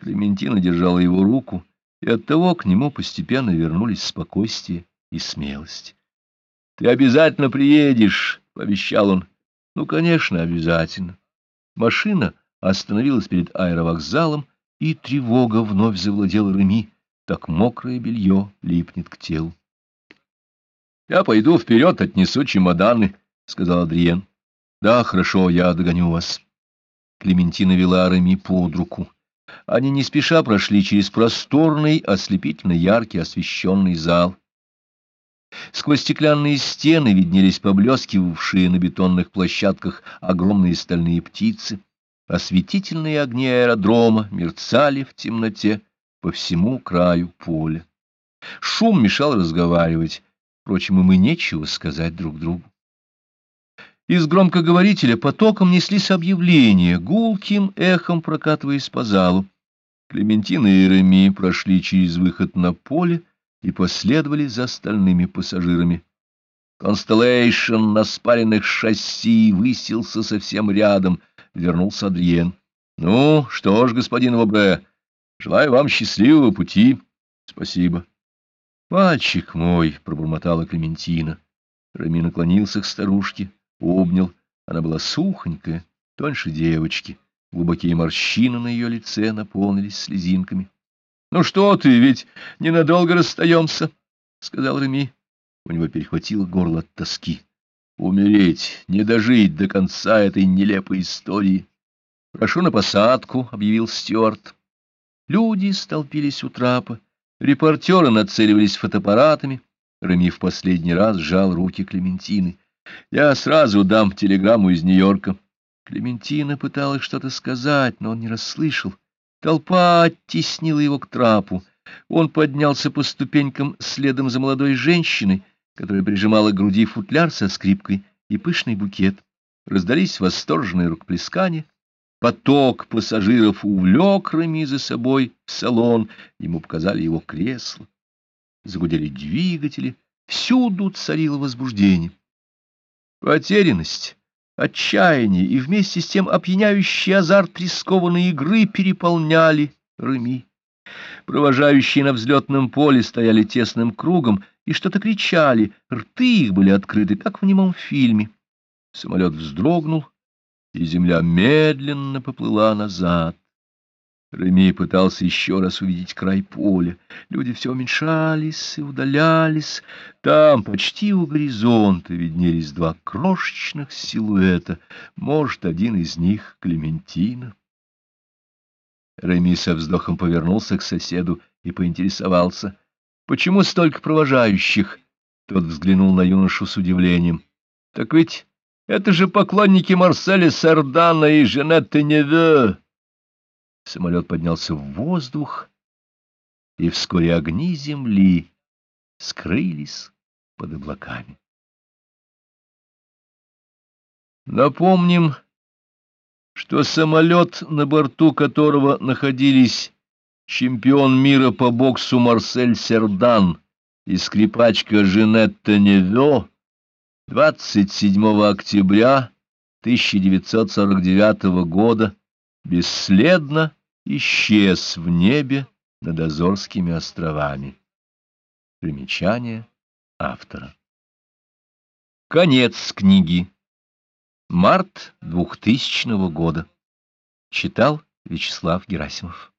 Клементина держала его руку, и оттого к нему постепенно вернулись спокойствие и смелость. — Ты обязательно приедешь, — пообещал он. — Ну, конечно, обязательно. Машина остановилась перед аэровокзалом, и тревога вновь завладела Реми, так мокрое белье липнет к телу. — Я пойду вперед, отнесу чемоданы, — сказал Адриен. — Да, хорошо, я догоню вас. Клементина вела Реми под руку. Они не спеша прошли через просторный, ослепительно яркий освещенный зал. Сквозь стеклянные стены виднелись поблескивавшие на бетонных площадках огромные стальные птицы. Осветительные огни аэродрома мерцали в темноте по всему краю поля. Шум мешал разговаривать, впрочем, им и нечего сказать друг другу. Из громкоговорителя потоком неслись объявления, гулким эхом прокатываясь по залу. Клементина и Реми прошли через выход на поле и последовали за остальными пассажирами. Констеллейшн на спаренных шасси высился совсем рядом, вернулся Адриен. — Ну, что ж, господин Вобре, желаю вам счастливого пути. — Спасибо. — Мальчик мой, — пробормотала Клементина. Реми наклонился к старушке обнял. Она была сухонькая, тоньше девочки. Глубокие морщины на ее лице наполнились слезинками. — Ну что ты, ведь ненадолго расстаемся, — сказал Реми. У него перехватило горло от тоски. Умереть, не дожить до конца этой нелепой истории. — Прошу на посадку, — объявил Стюарт. Люди столпились у трапа. Репортеры нацеливались фотоаппаратами. Реми в последний раз сжал руки Клементины. Я сразу дам телеграмму из Нью-Йорка. Клементина пыталась что-то сказать, но он не расслышал. Толпа оттеснила его к трапу. Он поднялся по ступенькам следом за молодой женщиной, которая прижимала к груди футляр со скрипкой и пышный букет. Раздались восторженные рукоплескания. Поток пассажиров увлек Рами за собой в салон, ему показали его кресло. Загудели двигатели, всюду царило возбуждение. Потерянность, отчаяние и вместе с тем опьяняющий азарт рискованной игры переполняли Реми. Провожающие на взлетном поле стояли тесным кругом и что-то кричали, рты их были открыты, как в немом фильме. Самолет вздрогнул, и земля медленно поплыла назад. Реми пытался еще раз увидеть край поля. Люди все уменьшались и удалялись. Там, почти у горизонта, виднелись два крошечных силуэта. Может, один из них — Клементина. Реми со вздохом повернулся к соседу и поинтересовался. — Почему столько провожающих? Тот взглянул на юношу с удивлением. — Так ведь это же поклонники Марселя Сардана и Женетты Неве. Самолет поднялся в воздух, и вскоре огни земли скрылись под облаками. Напомним, что самолет, на борту которого находились чемпион мира по боксу Марсель Сердан и скрипачка Женетта Невё, 27 октября 1949 года бесследно исчез в небе над Азорскими островами. Примечание автора. Конец книги. Март 2000 года. Читал Вячеслав Герасимов.